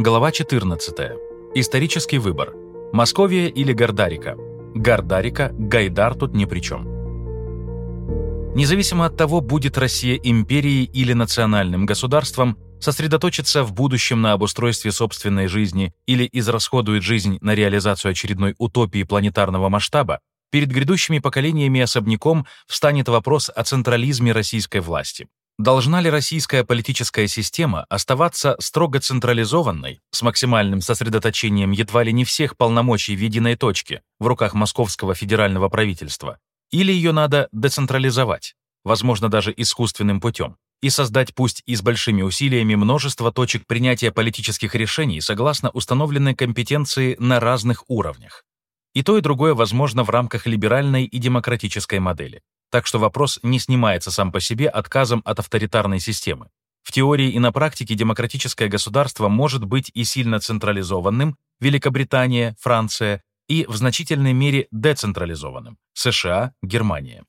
Глава 14. Исторический выбор. Московия или Гордарика? Гордарика, Гайдар тут ни при чем. Независимо от того, будет Россия империей или национальным государством, сосредоточится в будущем на обустройстве собственной жизни или израсходует жизнь на реализацию очередной утопии планетарного масштаба, перед грядущими поколениями особняком встанет вопрос о централизме российской власти. Должна ли российская политическая система оставаться строго централизованной, с максимальным сосредоточением едва ли не всех полномочий в единой точке в руках московского федерального правительства, или ее надо децентрализовать, возможно, даже искусственным путем, и создать пусть и с большими усилиями множество точек принятия политических решений согласно установленной компетенции на разных уровнях. И то, и другое возможно в рамках либеральной и демократической модели. Так что вопрос не снимается сам по себе отказом от авторитарной системы. В теории и на практике демократическое государство может быть и сильно централизованным, Великобритания, Франция, и в значительной мере децентрализованным, США, Германия.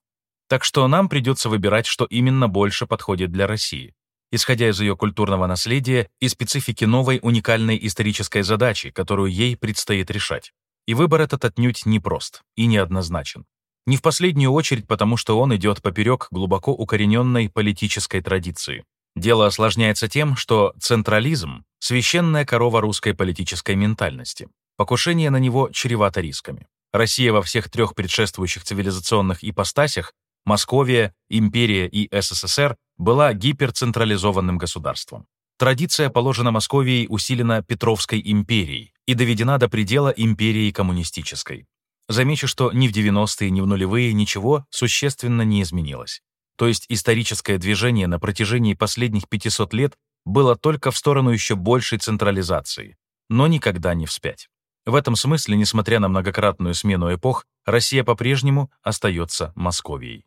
Так что нам придется выбирать, что именно больше подходит для России, исходя из ее культурного наследия и специфики новой уникальной исторической задачи, которую ей предстоит решать. И выбор этот отнюдь непрост и неоднозначен. Не в последнюю очередь потому, что он идет поперек глубоко укорененной политической традиции. Дело осложняется тем, что централизм — священная корова русской политической ментальности. Покушение на него чревато рисками. Россия во всех трех предшествующих цивилизационных ипостасях — Московия, Империя и СССР — была гиперцентрализованным государством. Традиция положена Московией усилена Петровской империей и доведена до предела империи коммунистической. Замечу, что ни в 90-е, ни в нулевые ничего существенно не изменилось. То есть историческое движение на протяжении последних 500 лет было только в сторону еще большей централизации, но никогда не вспять. В этом смысле, несмотря на многократную смену эпох, Россия по-прежнему остается Московией.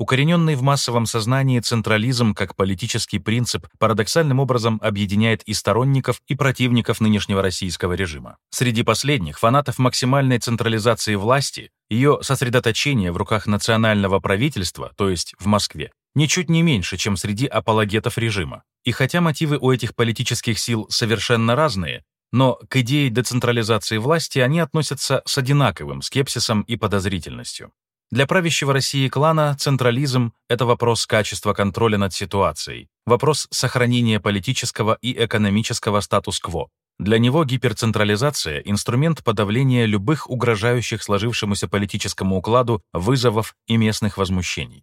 Укорененный в массовом сознании централизм как политический принцип парадоксальным образом объединяет и сторонников, и противников нынешнего российского режима. Среди последних фанатов максимальной централизации власти, ее сосредоточения в руках национального правительства, то есть в Москве, ничуть не меньше, чем среди апологетов режима. И хотя мотивы у этих политических сил совершенно разные, но к идее децентрализации власти они относятся с одинаковым скепсисом и подозрительностью. Для правящего России клана централизм — это вопрос качества контроля над ситуацией, вопрос сохранения политического и экономического статус-кво. Для него гиперцентрализация — инструмент подавления любых угрожающих сложившемуся политическому укладу вызовов и местных возмущений.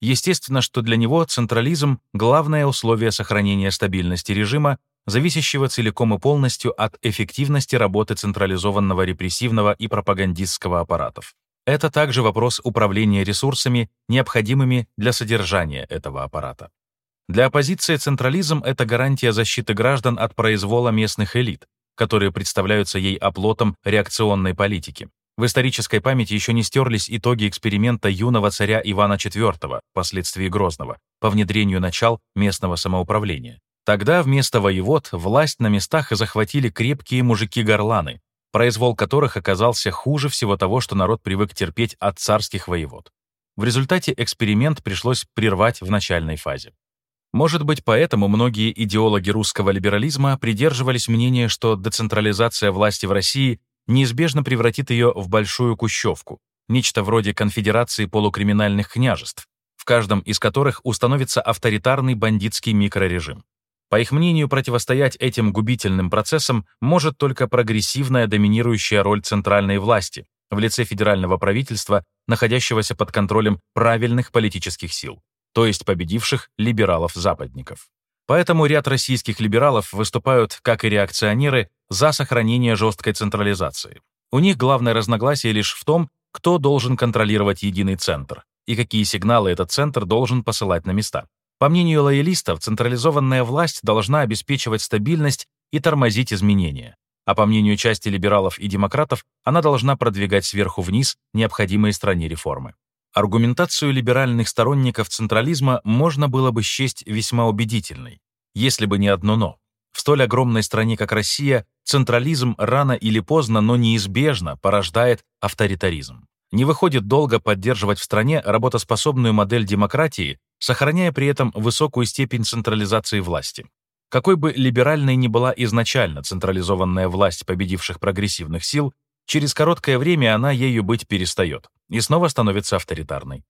Естественно, что для него централизм — главное условие сохранения стабильности режима, зависящего целиком и полностью от эффективности работы централизованного репрессивного и пропагандистского аппаратов. Это также вопрос управления ресурсами, необходимыми для содержания этого аппарата. Для оппозиции централизм — это гарантия защиты граждан от произвола местных элит, которые представляются ей оплотом реакционной политики. В исторической памяти еще не стерлись итоги эксперимента юного царя Ивана IV, впоследствии Грозного, по внедрению начал местного самоуправления. Тогда вместо воевод власть на местах захватили крепкие мужики-горланы, произвол которых оказался хуже всего того, что народ привык терпеть от царских воевод. В результате эксперимент пришлось прервать в начальной фазе. Может быть, поэтому многие идеологи русского либерализма придерживались мнения, что децентрализация власти в России неизбежно превратит ее в большую кущевку, нечто вроде конфедерации полукриминальных княжеств, в каждом из которых установится авторитарный бандитский микрорежим. По их мнению, противостоять этим губительным процессам может только прогрессивная доминирующая роль центральной власти в лице федерального правительства, находящегося под контролем правильных политических сил, то есть победивших либералов-западников. Поэтому ряд российских либералов выступают, как и реакционеры, за сохранение жесткой централизации. У них главное разногласие лишь в том, кто должен контролировать единый центр и какие сигналы этот центр должен посылать на места. По мнению лоялистов, централизованная власть должна обеспечивать стабильность и тормозить изменения. А по мнению части либералов и демократов, она должна продвигать сверху вниз необходимые стране реформы. Аргументацию либеральных сторонников централизма можно было бы счесть весьма убедительной, если бы не одно «но». В столь огромной стране, как Россия, централизм рано или поздно, но неизбежно порождает авторитаризм. Не выходит долго поддерживать в стране работоспособную модель демократии, сохраняя при этом высокую степень централизации власти. Какой бы либеральной ни была изначально централизованная власть победивших прогрессивных сил, через короткое время она ею быть перестает и снова становится авторитарной.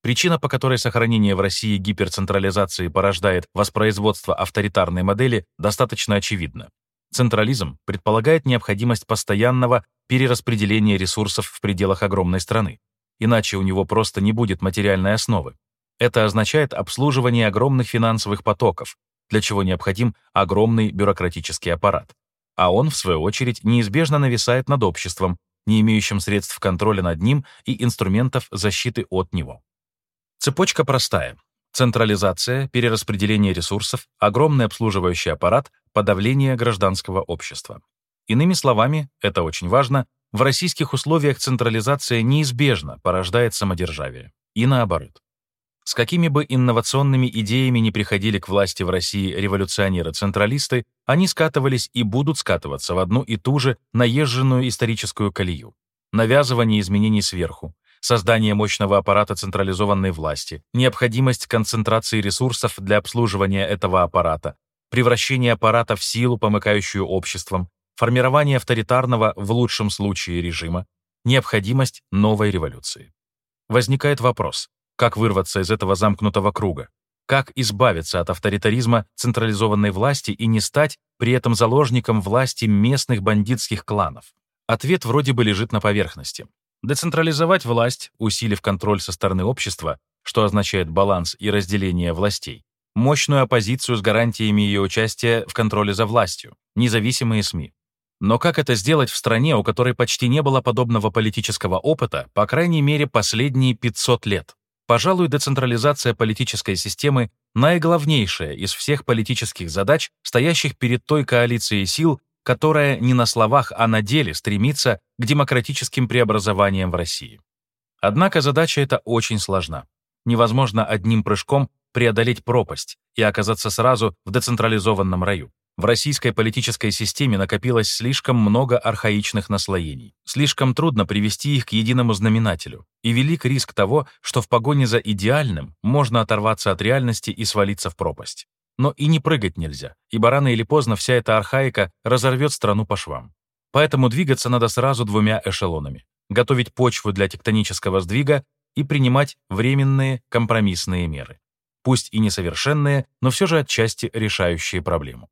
Причина, по которой сохранение в России гиперцентрализации порождает воспроизводство авторитарной модели, достаточно очевидна. Централизм предполагает необходимость постоянного перераспределения ресурсов в пределах огромной страны, иначе у него просто не будет материальной основы. Это означает обслуживание огромных финансовых потоков, для чего необходим огромный бюрократический аппарат. А он, в свою очередь, неизбежно нависает над обществом, не имеющим средств контроля над ним и инструментов защиты от него. Цепочка простая. Централизация, перераспределение ресурсов, огромный обслуживающий аппарат, подавление гражданского общества. Иными словами, это очень важно, в российских условиях централизация неизбежно порождает самодержавие. И наоборот. С какими бы инновационными идеями не приходили к власти в России революционеры-централисты, они скатывались и будут скатываться в одну и ту же наезженную историческую колею. Навязывание изменений сверху, создание мощного аппарата централизованной власти, необходимость концентрации ресурсов для обслуживания этого аппарата, превращение аппарата в силу, помыкающую обществом, формирование авторитарного, в лучшем случае, режима, необходимость новой революции. Возникает вопрос, как вырваться из этого замкнутого круга? Как избавиться от авторитаризма централизованной власти и не стать при этом заложником власти местных бандитских кланов? Ответ вроде бы лежит на поверхности. Децентрализовать власть, усилив контроль со стороны общества, что означает баланс и разделение властей, мощную оппозицию с гарантиями ее участия в контроле за властью, независимые СМИ. Но как это сделать в стране, у которой почти не было подобного политического опыта, по крайней мере, последние 500 лет? Пожалуй, децентрализация политической системы — наиглавнейшая из всех политических задач, стоящих перед той коалицией сил, которая не на словах, а на деле стремится к демократическим преобразованиям в России. Однако задача эта очень сложна. Невозможно одним прыжком преодолеть пропасть и оказаться сразу в децентрализованном раю. В российской политической системе накопилось слишком много архаичных наслоений. Слишком трудно привести их к единому знаменателю. И велик риск того, что в погоне за идеальным можно оторваться от реальности и свалиться в пропасть. Но и не прыгать нельзя, ибо рано или поздно вся эта архаика разорвет страну по швам. Поэтому двигаться надо сразу двумя эшелонами. Готовить почву для тектонического сдвига и принимать временные компромиссные меры. Пусть и несовершенные, но все же отчасти решающие проблему.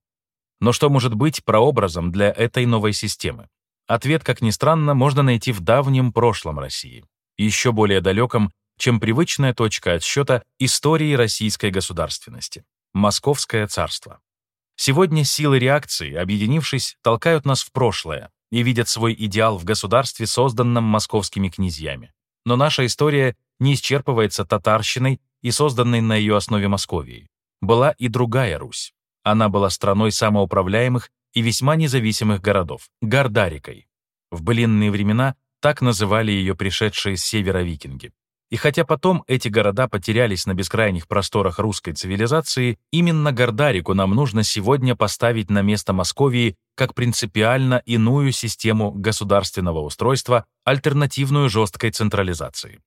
Но что может быть прообразом для этой новой системы? Ответ, как ни странно, можно найти в давнем прошлом России, еще более далеком, чем привычная точка отсчета истории российской государственности — Московское царство. Сегодня силы реакции, объединившись, толкают нас в прошлое и видят свой идеал в государстве, созданном московскими князьями. Но наша история не исчерпывается татарщиной и созданной на ее основе Московией. Была и другая Русь. Она была страной самоуправляемых и весьма независимых городов, Гордарикой. В былинные времена так называли ее пришедшие с севера викинги. И хотя потом эти города потерялись на бескрайних просторах русской цивилизации, именно Гордарику нам нужно сегодня поставить на место Московии как принципиально иную систему государственного устройства, альтернативную жесткой централизации.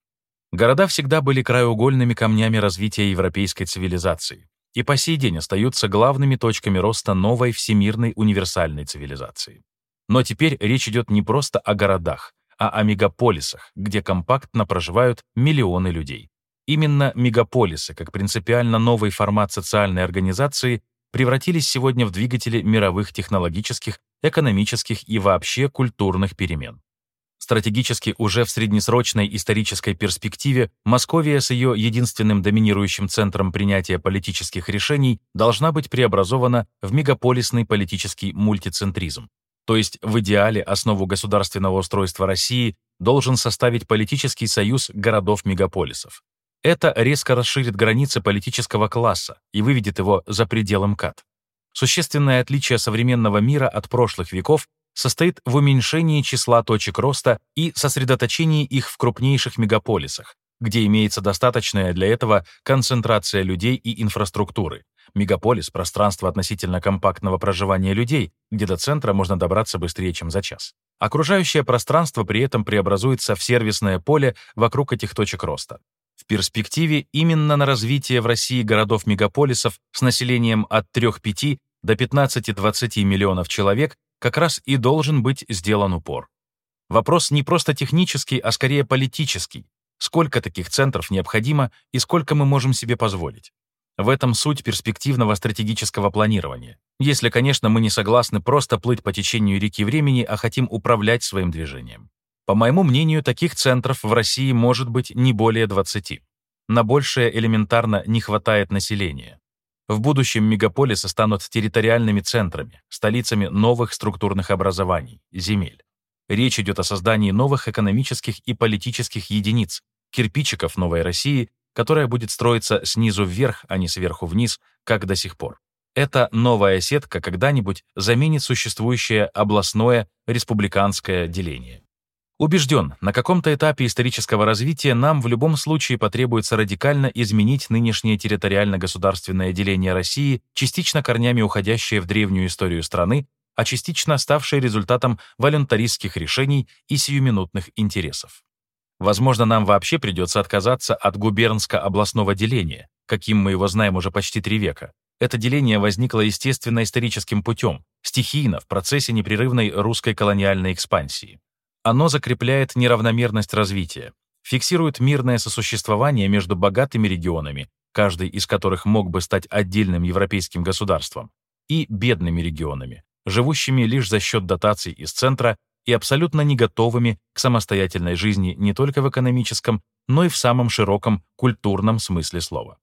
Города всегда были краеугольными камнями развития европейской цивилизации и по сей день остаются главными точками роста новой всемирной универсальной цивилизации. Но теперь речь идет не просто о городах, а о мегаполисах, где компактно проживают миллионы людей. Именно мегаполисы, как принципиально новый формат социальной организации, превратились сегодня в двигатели мировых технологических, экономических и вообще культурных перемен. Стратегически уже в среднесрочной исторической перспективе Московия с ее единственным доминирующим центром принятия политических решений должна быть преобразована в мегаполисный политический мультицентризм. То есть в идеале основу государственного устройства России должен составить политический союз городов-мегаполисов. Это резко расширит границы политического класса и выведет его за пределы МКАД. Существенное отличие современного мира от прошлых веков состоит в уменьшении числа точек роста и сосредоточении их в крупнейших мегаполисах, где имеется достаточная для этого концентрация людей и инфраструктуры. Мегаполис — пространство относительно компактного проживания людей, где до центра можно добраться быстрее, чем за час. Окружающее пространство при этом преобразуется в сервисное поле вокруг этих точек роста. В перспективе именно на развитие в России городов-мегаполисов с населением от 3-5 до 15-20 миллионов человек как раз и должен быть сделан упор. Вопрос не просто технический, а скорее политический. Сколько таких центров необходимо и сколько мы можем себе позволить? В этом суть перспективного стратегического планирования. Если, конечно, мы не согласны просто плыть по течению реки времени, а хотим управлять своим движением. По моему мнению, таких центров в России может быть не более 20. На большее элементарно не хватает населения. В будущем мегаполисы станут территориальными центрами, столицами новых структурных образований, земель. Речь идет о создании новых экономических и политических единиц, кирпичиков новой России, которая будет строиться снизу вверх, а не сверху вниз, как до сих пор. Эта новая сетка когда-нибудь заменит существующее областное республиканское деление. Убежден, на каком-то этапе исторического развития нам в любом случае потребуется радикально изменить нынешнее территориально-государственное деление России, частично корнями уходящее в древнюю историю страны, а частично ставшее результатом волюнтаристских решений и сиюминутных интересов. Возможно, нам вообще придется отказаться от губернско-областного деления, каким мы его знаем уже почти три века. Это деление возникло естественно историческим путем, стихийно, в процессе непрерывной русской колониальной экспансии. Оно закрепляет неравномерность развития, фиксирует мирное сосуществование между богатыми регионами, каждый из которых мог бы стать отдельным европейским государством, и бедными регионами, живущими лишь за счет дотаций из центра и абсолютно не готовыми к самостоятельной жизни не только в экономическом, но и в самом широком культурном смысле слова.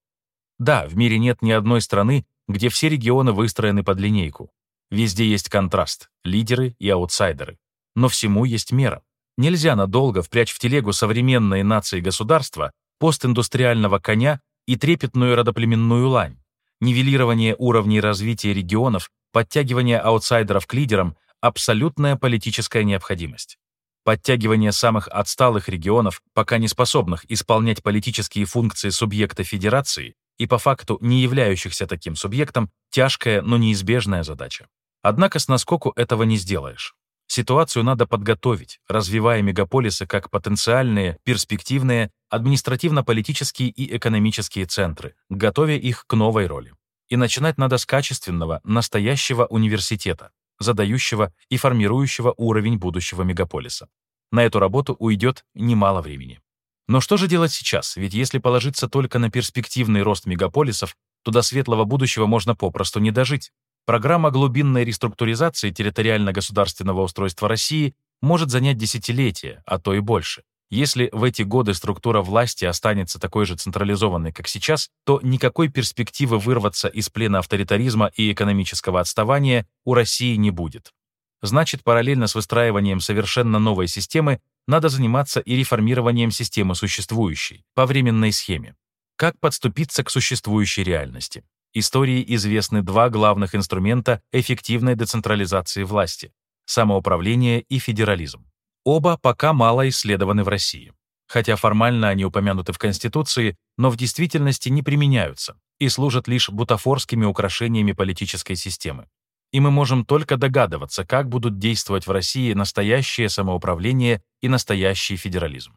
Да, в мире нет ни одной страны, где все регионы выстроены под линейку. Везде есть контраст, лидеры и аутсайдеры. Но всему есть мера. Нельзя надолго впрячь в телегу современные нации государства, постиндустриального коня и трепетную родоплеменную лань. Нивелирование уровней развития регионов Подтягивание аутсайдеров к лидерам — абсолютная политическая необходимость. Подтягивание самых отсталых регионов, пока не способных исполнять политические функции субъекта федерации и по факту не являющихся таким субъектом, тяжкая, но неизбежная задача. Однако с наскоку этого не сделаешь. Ситуацию надо подготовить, развивая мегаполисы как потенциальные, перспективные, административно-политические и экономические центры, готовя их к новой роли. И начинать надо с качественного, настоящего университета, задающего и формирующего уровень будущего мегаполиса. На эту работу уйдет немало времени. Но что же делать сейчас? Ведь если положиться только на перспективный рост мегаполисов, то до светлого будущего можно попросту не дожить. Программа глубинной реструктуризации территориально-государственного устройства России может занять десятилетия, а то и больше. Если в эти годы структура власти останется такой же централизованной, как сейчас, то никакой перспективы вырваться из плена авторитаризма и экономического отставания у России не будет. Значит, параллельно с выстраиванием совершенно новой системы надо заниматься и реформированием системы существующей, по временной схеме. Как подступиться к существующей реальности? Истории известны два главных инструмента эффективной децентрализации власти — самоуправление и федерализм. Оба пока мало исследованы в России. Хотя формально они упомянуты в Конституции, но в действительности не применяются и служат лишь бутафорскими украшениями политической системы. И мы можем только догадываться, как будут действовать в России настоящее самоуправление и настоящий федерализм.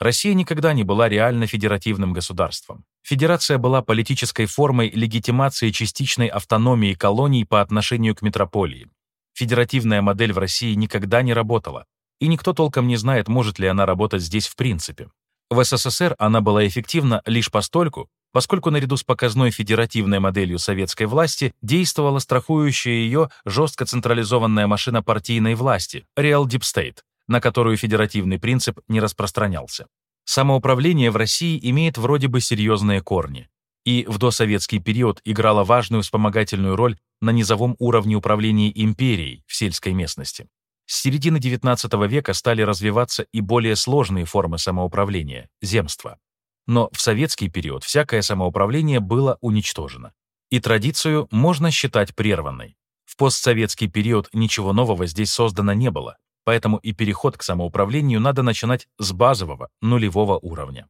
Россия никогда не была реально федеративным государством. Федерация была политической формой легитимации частичной автономии колоний по отношению к метрополии. Федеративная модель в России никогда не работала, и никто толком не знает, может ли она работать здесь в принципе. В СССР она была эффективна лишь постольку, поскольку наряду с показной федеративной моделью советской власти действовала страхующая ее жестко централизованная машина партийной власти – Real Deep State, на которую федеративный принцип не распространялся. Самоуправление в России имеет вроде бы серьезные корни и в досоветский период играло важную вспомогательную роль на низовом уровне управления империей в сельской местности. С середины XIX века стали развиваться и более сложные формы самоуправления — земства. Но в советский период всякое самоуправление было уничтожено. И традицию можно считать прерванной. В постсоветский период ничего нового здесь создано не было, поэтому и переход к самоуправлению надо начинать с базового, нулевого уровня.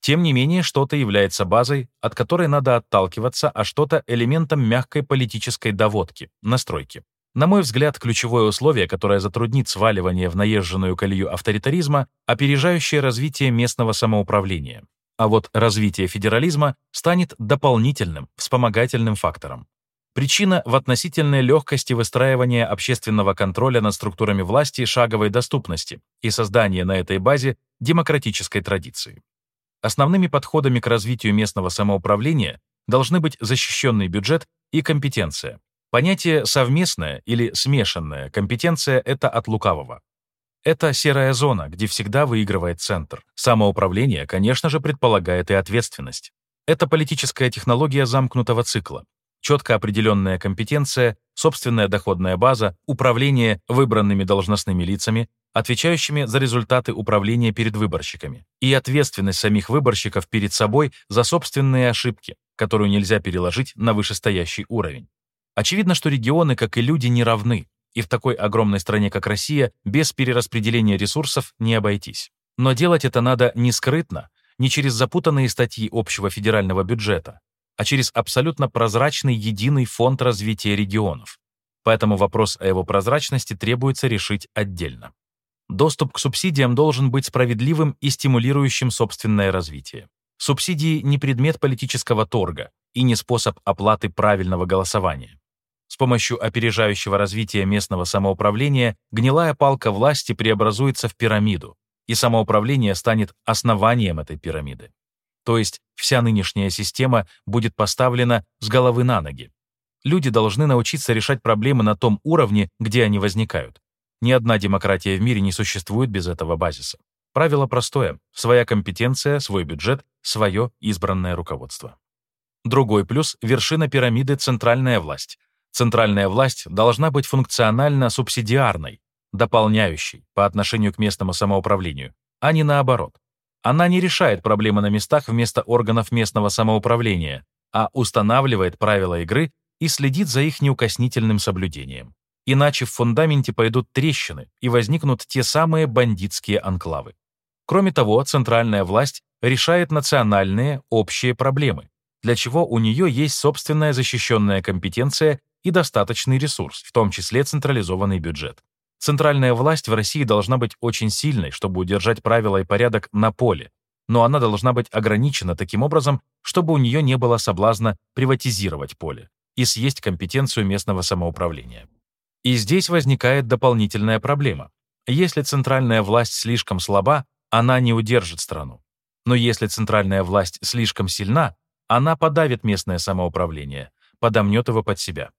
Тем не менее, что-то является базой, от которой надо отталкиваться, а что-то — элементом мягкой политической доводки, настройки. На мой взгляд, ключевое условие, которое затруднит сваливание в наезженную колею авторитаризма, опережающее развитие местного самоуправления. А вот развитие федерализма станет дополнительным, вспомогательным фактором. Причина в относительной легкости выстраивания общественного контроля над структурами власти шаговой доступности и создания на этой базе демократической традиции. Основными подходами к развитию местного самоуправления должны быть защищенный бюджет и компетенция. Понятие «совместная» или «смешанная» компетенция — это от лукавого. Это серая зона, где всегда выигрывает центр. Самоуправление, конечно же, предполагает и ответственность. Это политическая технология замкнутого цикла четко определенная компетенция, собственная доходная база, управление выбранными должностными лицами, отвечающими за результаты управления перед выборщиками, и ответственность самих выборщиков перед собой за собственные ошибки, которую нельзя переложить на вышестоящий уровень. Очевидно, что регионы, как и люди, не равны, и в такой огромной стране, как Россия, без перераспределения ресурсов не обойтись. Но делать это надо не скрытно, не через запутанные статьи общего федерального бюджета, а через абсолютно прозрачный единый фонд развития регионов. Поэтому вопрос о его прозрачности требуется решить отдельно. Доступ к субсидиям должен быть справедливым и стимулирующим собственное развитие. Субсидии не предмет политического торга и не способ оплаты правильного голосования. С помощью опережающего развития местного самоуправления гнилая палка власти преобразуется в пирамиду, и самоуправление станет основанием этой пирамиды. То есть вся нынешняя система будет поставлена с головы на ноги. Люди должны научиться решать проблемы на том уровне, где они возникают. Ни одна демократия в мире не существует без этого базиса. Правило простое — своя компетенция, свой бюджет, свое избранное руководство. Другой плюс — вершина пирамиды — центральная власть. Центральная власть должна быть функционально субсидиарной, дополняющей по отношению к местному самоуправлению, а не наоборот. Она не решает проблемы на местах вместо органов местного самоуправления, а устанавливает правила игры и следит за их неукоснительным соблюдением. Иначе в фундаменте пойдут трещины и возникнут те самые бандитские анклавы. Кроме того, центральная власть решает национальные общие проблемы, для чего у нее есть собственная защищенная компетенция и достаточный ресурс, в том числе централизованный бюджет. Центральная власть в России должна быть очень сильной, чтобы удержать правила и порядок на поле, но она должна быть ограничена таким образом, чтобы у нее не было соблазна приватизировать поле и съесть компетенцию местного самоуправления. И здесь возникает дополнительная проблема. Если центральная власть слишком слаба, она не удержит страну. Но если центральная власть слишком сильна, она подавит местное самоуправление, подомнет его под себя.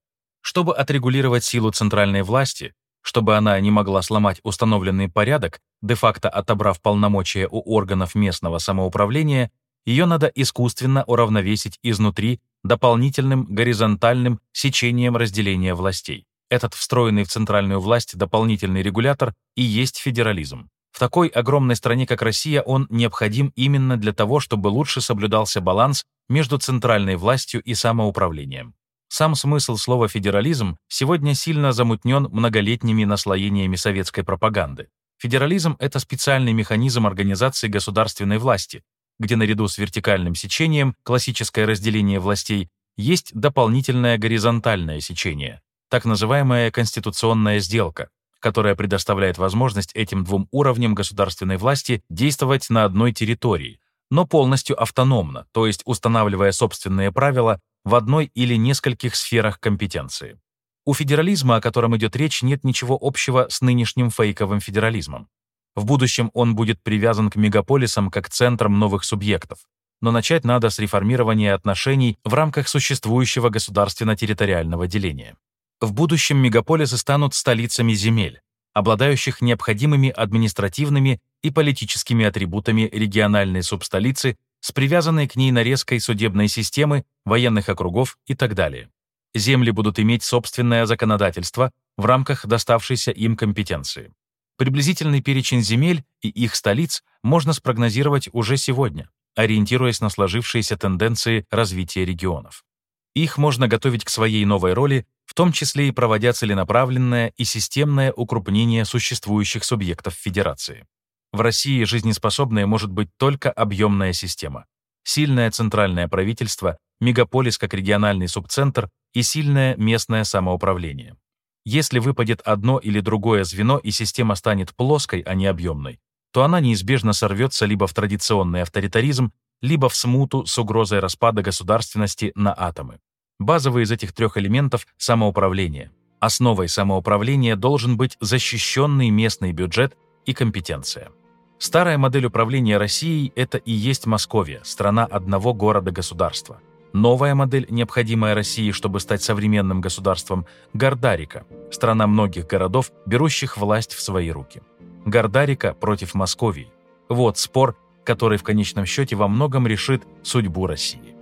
Чтобы отрегулировать силу центральной власти, чтобы она не могла сломать установленный порядок, де-факто отобрав полномочия у органов местного самоуправления, ее надо искусственно уравновесить изнутри дополнительным горизонтальным сечением разделения властей. Этот встроенный в центральную власть дополнительный регулятор и есть федерализм. В такой огромной стране, как Россия, он необходим именно для того, чтобы лучше соблюдался баланс между центральной властью и самоуправлением. Сам смысл слова «федерализм» сегодня сильно замутнен многолетними наслоениями советской пропаганды. Федерализм — это специальный механизм организации государственной власти, где наряду с вертикальным сечением, классическое разделение властей, есть дополнительное горизонтальное сечение, так называемая конституционная сделка, которая предоставляет возможность этим двум уровням государственной власти действовать на одной территории, но полностью автономно, то есть устанавливая собственные правила в одной или нескольких сферах компетенции. У федерализма, о котором идет речь, нет ничего общего с нынешним фейковым федерализмом. В будущем он будет привязан к мегаполисам как центрам новых субъектов. Но начать надо с реформирования отношений в рамках существующего государственно-территориального деления. В будущем мегаполисы станут столицами земель, обладающих необходимыми административными и политическими атрибутами региональной субстолицы с привязанной к ней нарезкой судебной системы, военных округов и так далее. Земли будут иметь собственное законодательство в рамках доставшейся им компетенции. Приблизительный перечень земель и их столиц можно спрогнозировать уже сегодня, ориентируясь на сложившиеся тенденции развития регионов. Их можно готовить к своей новой роли, в том числе и проводя целенаправленное и системное укрупнение существующих субъектов Федерации. В России жизнеспособной может быть только объемная система. Сильное центральное правительство, мегаполис как региональный субцентр и сильное местное самоуправление. Если выпадет одно или другое звено и система станет плоской, а не объемной, то она неизбежно сорвется либо в традиционный авторитаризм, либо в смуту с угрозой распада государственности на атомы. Базовый из этих трех элементов – самоуправление. Основой самоуправления должен быть защищенный местный бюджет и компетенция. Старая модель управления Россией – это и есть Московия, страна одного города-государства. Новая модель, необходимая России, чтобы стать современным государством – Гордарика, страна многих городов, берущих власть в свои руки. Гордарика против Московии. Вот спор, который в конечном счете во многом решит судьбу России.